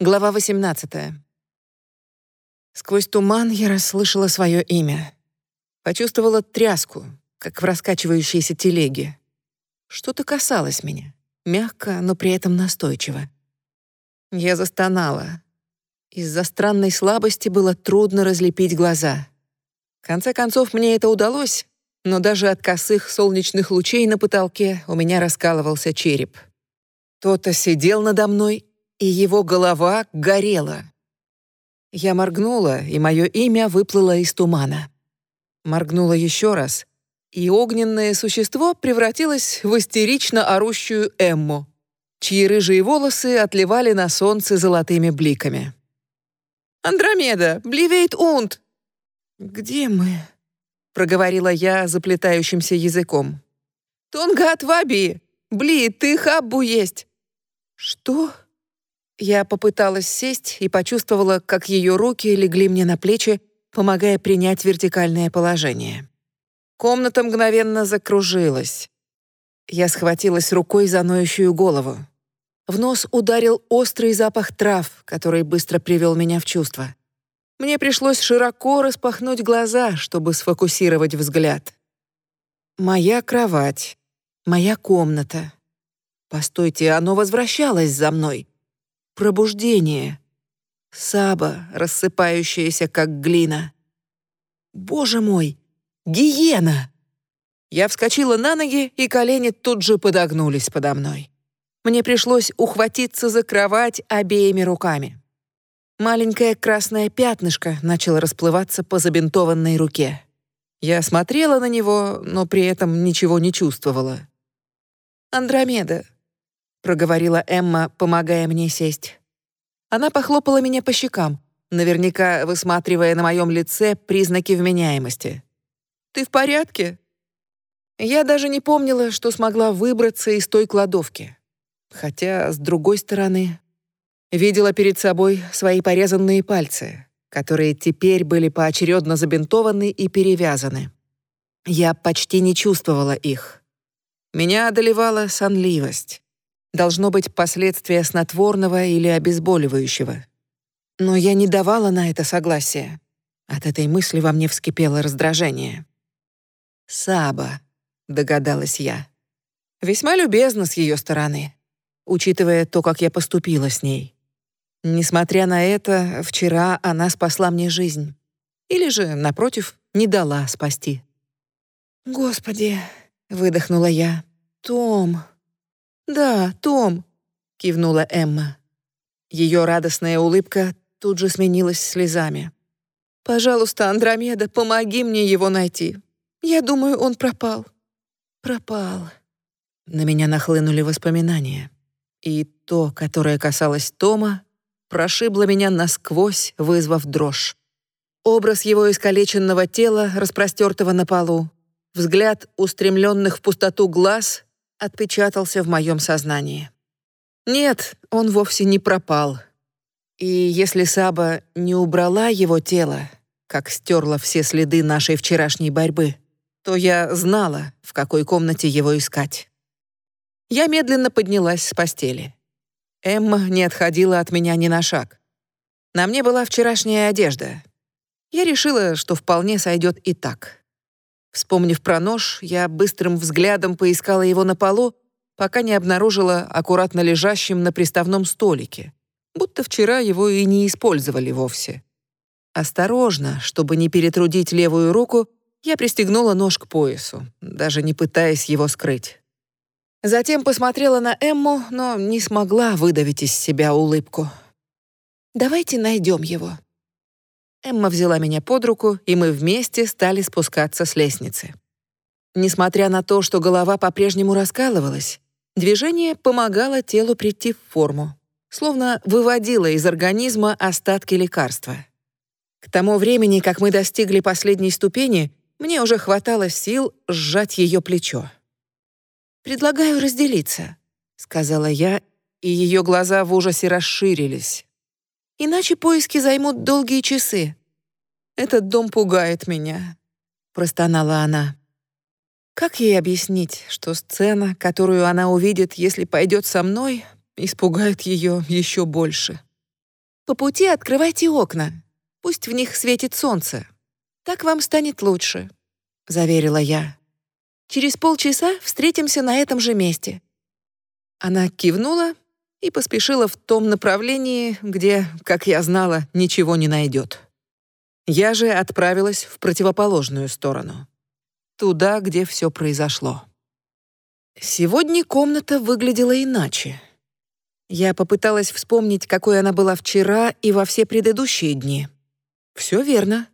Глава 18. Сквозь туман я расслышала свое имя. Почувствовала тряску, как в раскачивающейся телеге. Что-то касалось меня, мягко, но при этом настойчиво. Я застонала. Из-за странной слабости было трудно разлепить глаза. В конце концов, мне это удалось, но даже от косых солнечных лучей на потолке у меня раскалывался череп. Кто-то сидел надо мной и его голова горела. Я моргнула, и мое имя выплыло из тумана. Моргнула еще раз, и огненное существо превратилось в истерично орущую Эмму, чьи рыжие волосы отливали на солнце золотыми бликами. «Андромеда! Бливейт унт!» «Где мы?» — проговорила я заплетающимся языком. «Тунгат ваби! Бли, ты хаббу есть!» «Что?» Я попыталась сесть и почувствовала, как ее руки легли мне на плечи, помогая принять вертикальное положение. Комната мгновенно закружилась. Я схватилась рукой за ноющую голову. В нос ударил острый запах трав, который быстро привел меня в чувство. Мне пришлось широко распахнуть глаза, чтобы сфокусировать взгляд. Моя кровать, моя комната. Постойте, оно возвращалось за мной. Пробуждение. Саба, рассыпающаяся, как глина. Боже мой! Гиена! Я вскочила на ноги, и колени тут же подогнулись подо мной. Мне пришлось ухватиться за кровать обеими руками. Маленькое красное пятнышко начало расплываться по забинтованной руке. Я смотрела на него, но при этом ничего не чувствовала. «Андромеда, проговорила Эмма, помогая мне сесть. Она похлопала меня по щекам, наверняка высматривая на моем лице признаки вменяемости. Ты в порядке? Я даже не помнила, что смогла выбраться из той кладовки. Хотя, с другой стороны, видела перед собой свои порезанные пальцы, которые теперь были поочередно забинтованы и перевязаны. Я почти не чувствовала их. Меня одолевала сонливость. Должно быть последствия снотворного или обезболивающего. Но я не давала на это согласия. От этой мысли во мне вскипело раздражение. «Саба», — догадалась я. Весьма любезно с ее стороны, учитывая то, как я поступила с ней. Несмотря на это, вчера она спасла мне жизнь. Или же, напротив, не дала спасти. «Господи», — выдохнула я, — «Том, «Да, Том», — кивнула Эмма. Ее радостная улыбка тут же сменилась слезами. «Пожалуйста, Андромеда, помоги мне его найти. Я думаю, он пропал». «Пропал». На меня нахлынули воспоминания. И то, которое касалось Тома, прошибло меня насквозь, вызвав дрожь. Образ его искалеченного тела, распростертого на полу, взгляд устремленных в пустоту глаз отпечатался в моем сознании. Нет, он вовсе не пропал. И если Саба не убрала его тело, как стерла все следы нашей вчерашней борьбы, то я знала, в какой комнате его искать. Я медленно поднялась с постели. Эмма не отходила от меня ни на шаг. На мне была вчерашняя одежда. Я решила, что вполне сойдет и так. Вспомнив про нож, я быстрым взглядом поискала его на полу, пока не обнаружила аккуратно лежащим на приставном столике, будто вчера его и не использовали вовсе. Осторожно, чтобы не перетрудить левую руку, я пристегнула нож к поясу, даже не пытаясь его скрыть. Затем посмотрела на Эмму, но не смогла выдавить из себя улыбку. «Давайте найдем его», Эмма взяла меня под руку, и мы вместе стали спускаться с лестницы. Несмотря на то, что голова по-прежнему раскалывалась, движение помогало телу прийти в форму, словно выводило из организма остатки лекарства. К тому времени, как мы достигли последней ступени, мне уже хватало сил сжать ее плечо. «Предлагаю разделиться», — сказала я, и ее глаза в ужасе расширились. Иначе поиски займут долгие часы. Этот дом пугает меня, простонала она. Как ей объяснить, что сцена, которую она увидит, если пойдет со мной, испугает ее еще больше? По пути открывайте окна. Пусть в них светит солнце. Так вам станет лучше», — заверила я. «Через полчаса встретимся на этом же месте». Она кивнула и поспешила в том направлении, где, как я знала, ничего не найдет. Я же отправилась в противоположную сторону. Туда, где все произошло. Сегодня комната выглядела иначе. Я попыталась вспомнить, какой она была вчера и во все предыдущие дни. Все верно.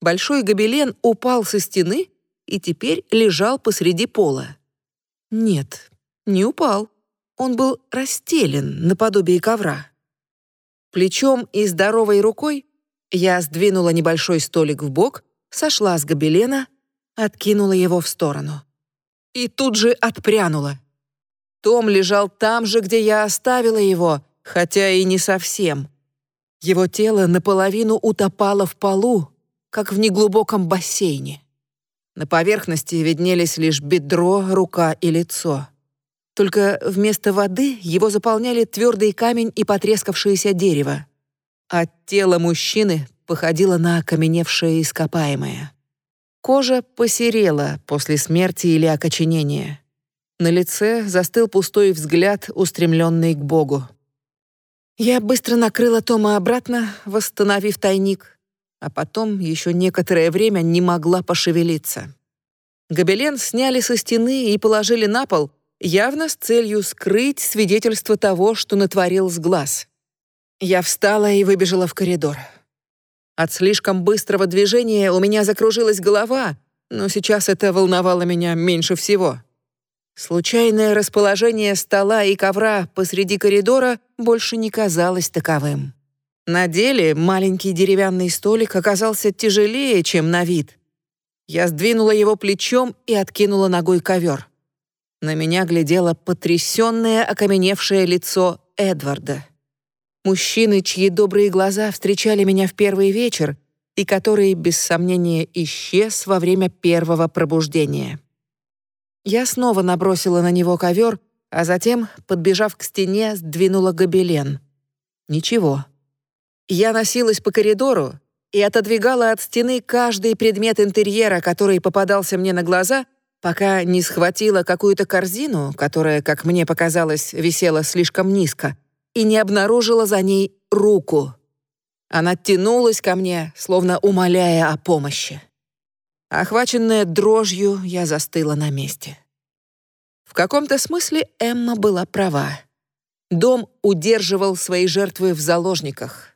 Большой гобелен упал со стены и теперь лежал посреди пола. Нет, не упал. Он был расстелен наподобие ковра. Плечом и здоровой рукой я сдвинула небольшой столик в бок, сошла с гобелена, откинула его в сторону. И тут же отпрянула. Том лежал там же, где я оставила его, хотя и не совсем. Его тело наполовину утопало в полу, как в неглубоком бассейне. На поверхности виднелись лишь бедро, рука и лицо. Только вместо воды его заполняли твердый камень и потрескавшееся дерево. А тело мужчины походило на окаменевшее ископаемое. Кожа посерела после смерти или окоченения. На лице застыл пустой взгляд, устремленный к Богу. Я быстро накрыла Тома обратно, восстановив тайник, а потом еще некоторое время не могла пошевелиться. Гобелен сняли со стены и положили на пол, явно с целью скрыть свидетельство того, что натворил с глаз. Я встала и выбежала в коридор. От слишком быстрого движения у меня закружилась голова, но сейчас это волновало меня меньше всего. Случайное расположение стола и ковра посреди коридора больше не казалось таковым. На деле маленький деревянный столик оказался тяжелее, чем на вид. Я сдвинула его плечом и откинула ногой ковер. На меня глядело потрясённое, окаменевшее лицо Эдварда. Мужчины, чьи добрые глаза встречали меня в первый вечер и который, без сомнения, исчез во время первого пробуждения. Я снова набросила на него ковер, а затем, подбежав к стене, сдвинула гобелен. Ничего. Я носилась по коридору и отодвигала от стены каждый предмет интерьера, который попадался мне на глаза, пока не схватила какую-то корзину, которая, как мне показалось, висела слишком низко, и не обнаружила за ней руку. Она тянулась ко мне, словно умоляя о помощи. Охваченная дрожью, я застыла на месте. В каком-то смысле Эмма была права. Дом удерживал свои жертвы в заложниках.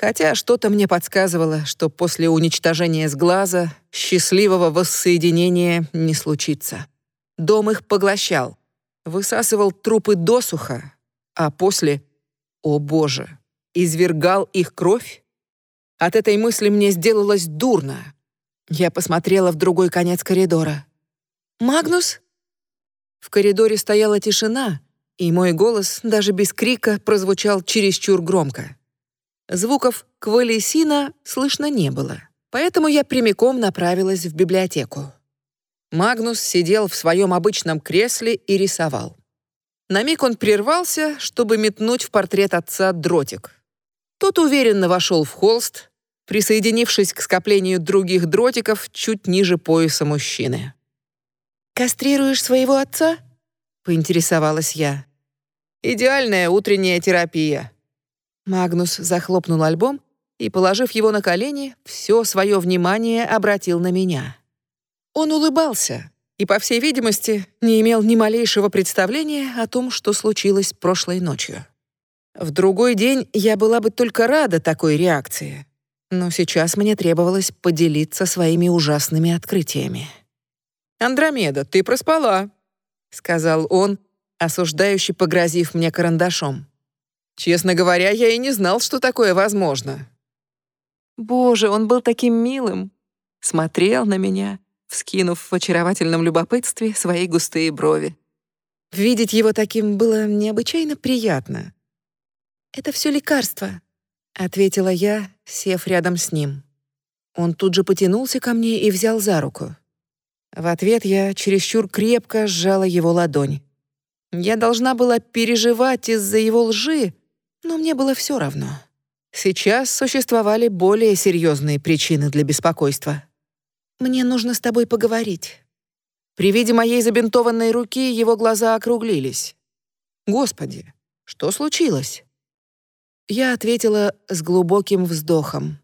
Хотя что-то мне подсказывало, что после уничтожения с глаза счастливого воссоединения не случится. Дом их поглощал, высасывал трупы досуха, а после, о боже, извергал их кровь? От этой мысли мне сделалось дурно. Я посмотрела в другой конец коридора. «Магнус?» В коридоре стояла тишина, и мой голос, даже без крика, прозвучал чересчур громко. Звуков квалисина слышно не было, поэтому я прямиком направилась в библиотеку. Магнус сидел в своем обычном кресле и рисовал. На миг он прервался, чтобы метнуть в портрет отца дротик. Тот уверенно вошел в холст, присоединившись к скоплению других дротиков чуть ниже пояса мужчины. «Кастрируешь своего отца?» — поинтересовалась я. «Идеальная утренняя терапия». Магнус захлопнул альбом и, положив его на колени, все свое внимание обратил на меня. Он улыбался и, по всей видимости, не имел ни малейшего представления о том, что случилось прошлой ночью. В другой день я была бы только рада такой реакции, но сейчас мне требовалось поделиться своими ужасными открытиями. «Андромеда, ты проспала», — сказал он, осуждающе погрозив мне карандашом. «Честно говоря, я и не знал, что такое возможно». Боже, он был таким милым. Смотрел на меня, вскинув в очаровательном любопытстве свои густые брови. Видеть его таким было необычайно приятно. «Это все лекарство», — ответила я, сев рядом с ним. Он тут же потянулся ко мне и взял за руку. В ответ я чересчур крепко сжала его ладонь. Я должна была переживать из-за его лжи, но мне было все равно. Сейчас существовали более серьезные причины для беспокойства. «Мне нужно с тобой поговорить». При виде моей забинтованной руки его глаза округлились. «Господи, что случилось?» Я ответила с глубоким вздохом.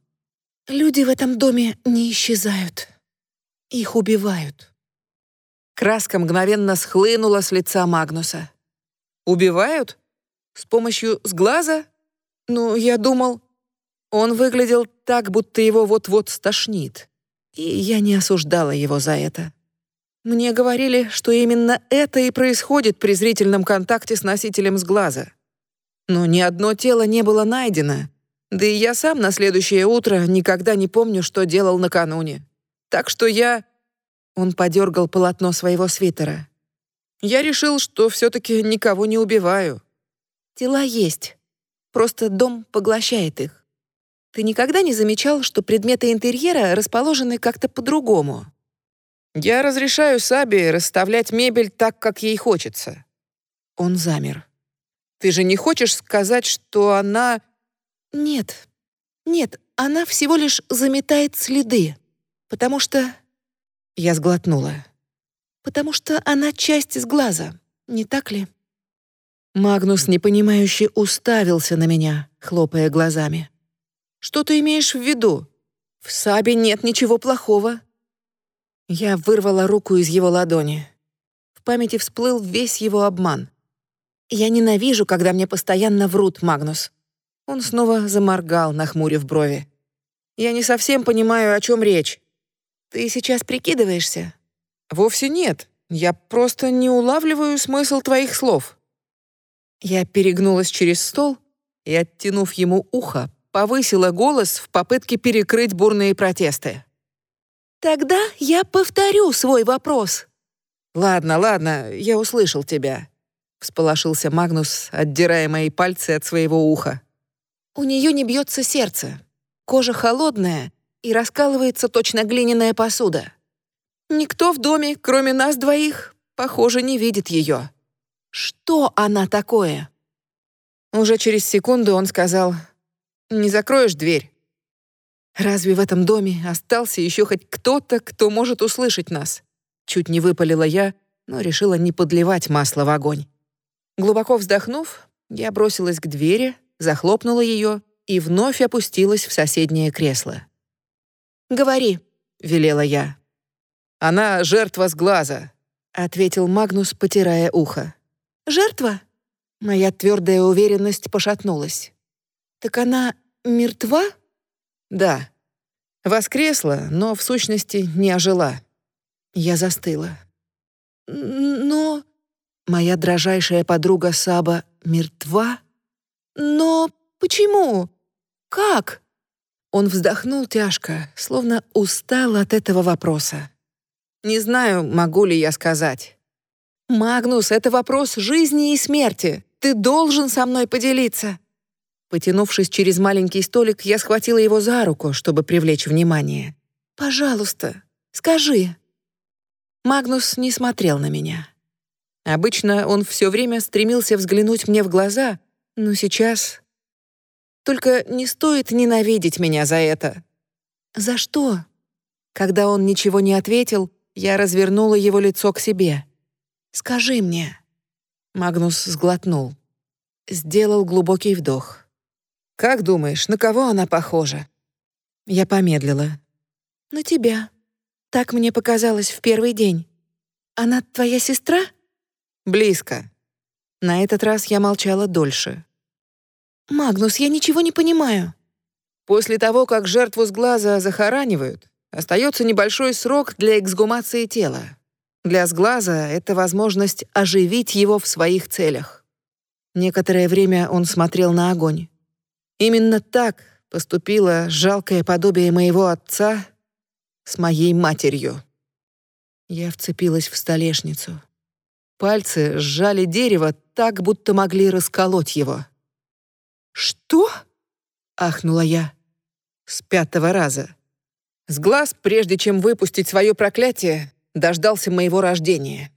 «Люди в этом доме не исчезают. Их убивают». Краска мгновенно схлынула с лица Магнуса. «Убивают? С помощью сглаза? Ну, я думал...» Он выглядел так, будто его вот-вот стошнит. И я не осуждала его за это. Мне говорили, что именно это и происходит при зрительном контакте с носителем сглаза. Но ни одно тело не было найдено. Да и я сам на следующее утро никогда не помню, что делал накануне. Так что я... Он подергал полотно своего свитера. Я решил, что все-таки никого не убиваю. Тела есть. Просто дом поглощает их. Ты никогда не замечал, что предметы интерьера расположены как-то по-другому? Я разрешаю Саби расставлять мебель так, как ей хочется. Он замер. Ты же не хочешь сказать, что она... Нет, нет, она всего лишь заметает следы, потому что... Я сглотнула. Потому что она часть из глаза, не так ли? Магнус непонимающе уставился на меня, хлопая глазами. Что ты имеешь в виду? В Сабе нет ничего плохого». Я вырвала руку из его ладони. В памяти всплыл весь его обман. «Я ненавижу, когда мне постоянно врут, Магнус». Он снова заморгал, нахмурив брови. «Я не совсем понимаю, о чем речь. Ты сейчас прикидываешься?» «Вовсе нет. Я просто не улавливаю смысл твоих слов». Я перегнулась через стол и, оттянув ему ухо, повысила голос в попытке перекрыть бурные протесты. «Тогда я повторю свой вопрос». «Ладно, ладно, я услышал тебя», — всполошился Магнус, отдирая мои пальцы от своего уха. «У нее не бьется сердце. Кожа холодная и раскалывается точно глиняная посуда. Никто в доме, кроме нас двоих, похоже, не видит ее. Что она такое?» Уже через секунду он сказал не закроешь дверь. Разве в этом доме остался еще хоть кто-то, кто может услышать нас? Чуть не выпалила я, но решила не подливать масло в огонь. Глубоко вздохнув, я бросилась к двери, захлопнула ее и вновь опустилась в соседнее кресло. «Говори», — велела я. «Она жертва с глаза», — ответил Магнус, потирая ухо. «Жертва?» Моя твердая уверенность пошатнулась. «Так она мертва?» «Да. Воскресла, но в сущности не ожила». Я застыла. «Но...» Моя дрожайшая подруга Саба мертва? «Но почему? Как?» Он вздохнул тяжко, словно устал от этого вопроса. «Не знаю, могу ли я сказать». «Магнус, это вопрос жизни и смерти. Ты должен со мной поделиться». Потянувшись через маленький столик, я схватила его за руку, чтобы привлечь внимание. «Пожалуйста, скажи». Магнус не смотрел на меня. Обычно он все время стремился взглянуть мне в глаза, но сейчас... Только не стоит ненавидеть меня за это. «За что?» Когда он ничего не ответил, я развернула его лицо к себе. «Скажи мне». Магнус сглотнул. Сделал глубокий вдох. «Как думаешь, на кого она похожа?» Я помедлила. «На тебя. Так мне показалось в первый день. Она твоя сестра?» «Близко». На этот раз я молчала дольше. «Магнус, я ничего не понимаю». После того, как жертву с глаза захоранивают, остается небольшой срок для эксгумации тела. Для сглаза это возможность оживить его в своих целях. Некоторое время он смотрел на огонь. Именно так поступило жалкое подобие моего отца с моей матерью. Я вцепилась в столешницу. Пальцы сжали дерево так, будто могли расколоть его. «Что?» — ахнула я. С пятого раза. С глаз, прежде чем выпустить свое проклятие, дождался моего рождения.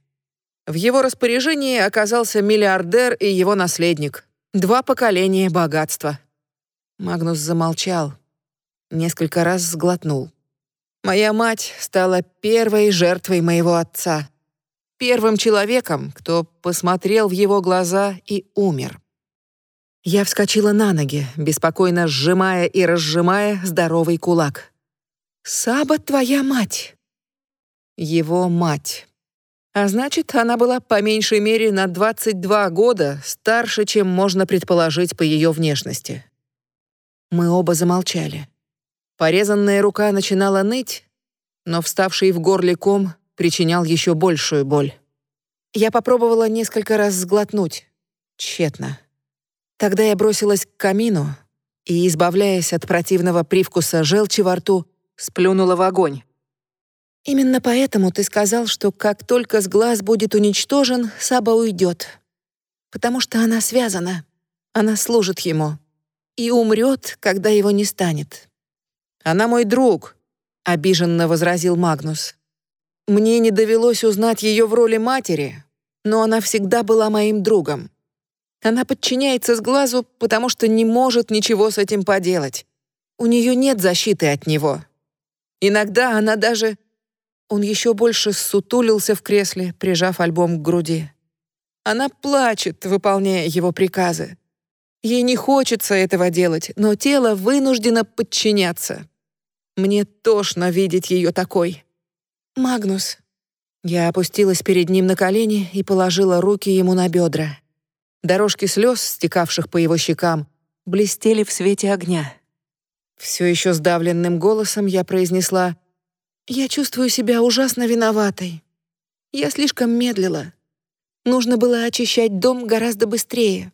В его распоряжении оказался миллиардер и его наследник. Два поколения богатства. Магнус замолчал, несколько раз сглотнул. Моя мать стала первой жертвой моего отца, первым человеком, кто посмотрел в его глаза и умер. Я вскочила на ноги, беспокойно сжимая и разжимая здоровый кулак. «Саба твоя мать!» Его мать. А значит, она была по меньшей мере на 22 года старше, чем можно предположить по ее внешности. Мы оба замолчали. Порезанная рука начинала ныть, но вставший в горле ком причинял еще большую боль. Я попробовала несколько раз сглотнуть. Тщетно. Тогда я бросилась к камину и, избавляясь от противного привкуса желчи во рту, сплюнула в огонь. «Именно поэтому ты сказал, что как только с глаз будет уничтожен, Саба уйдет. Потому что она связана, она служит ему и умрет, когда его не станет». «Она мой друг», — обиженно возразил Магнус. «Мне не довелось узнать ее в роли матери, но она всегда была моим другом. Она подчиняется с глазу, потому что не может ничего с этим поделать. У нее нет защиты от него. Иногда она даже... Он еще больше сутулился в кресле, прижав альбом к груди. Она плачет, выполняя его приказы. Ей не хочется этого делать, но тело вынуждено подчиняться. Мне тошно видеть ее такой. «Магнус». Я опустилась перед ним на колени и положила руки ему на бедра. Дорожки слез, стекавших по его щекам, блестели в свете огня. Все еще сдавленным голосом я произнесла «Я чувствую себя ужасно виноватой. Я слишком медлила. Нужно было очищать дом гораздо быстрее.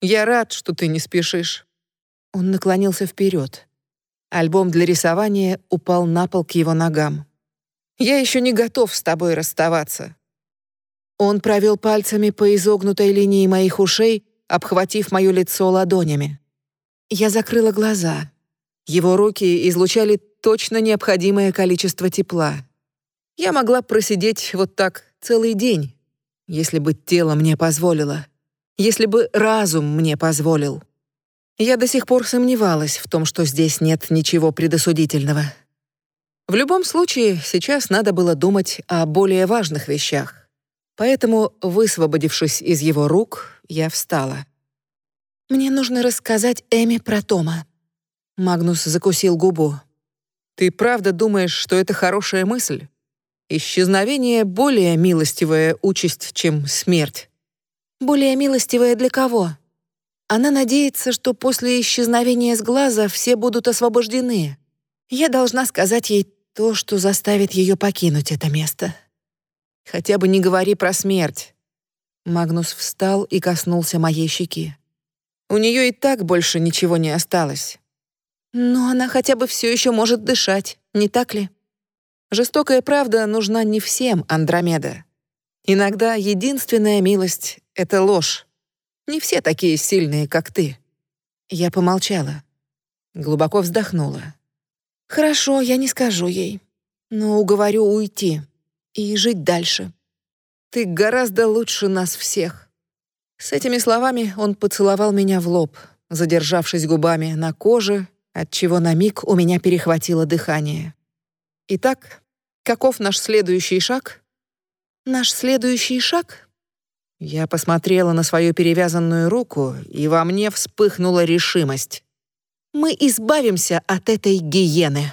Я рад, что ты не спешишь». Он наклонился вперед. Альбом для рисования упал на пол к его ногам. «Я еще не готов с тобой расставаться. Он провел пальцами по изогнутой линии моих ушей, обхватив мое лицо ладонями. Я закрыла глаза. Его руки излучали точно необходимое количество тепла. Я могла просидеть вот так целый день, если бы тело мне позволило, если бы разум мне позволил. Я до сих пор сомневалась в том, что здесь нет ничего предосудительного. В любом случае, сейчас надо было думать о более важных вещах. Поэтому, высвободившись из его рук, я встала. «Мне нужно рассказать Эми про Тома». Магнус закусил губу. «Ты правда думаешь, что это хорошая мысль? Исчезновение — более милостивая участь, чем смерть». «Более милостивая для кого?» Она надеется, что после исчезновения с глаза все будут освобождены. Я должна сказать ей то, что заставит ее покинуть это место. Хотя бы не говори про смерть. Магнус встал и коснулся моей щеки. У нее и так больше ничего не осталось. Но она хотя бы все еще может дышать, не так ли? Жестокая правда нужна не всем, Андромеда. Иногда единственная милость — это ложь. Не все такие сильные, как ты. Я помолчала. Глубоко вздохнула. Хорошо, я не скажу ей, но уговорю уйти и жить дальше. Ты гораздо лучше нас всех». С этими словами он поцеловал меня в лоб, задержавшись губами на коже, отчего на миг у меня перехватило дыхание. «Итак, каков наш следующий шаг?» «Наш следующий шаг?» Я посмотрела на свою перевязанную руку, и во мне вспыхнула решимость. «Мы избавимся от этой гиены».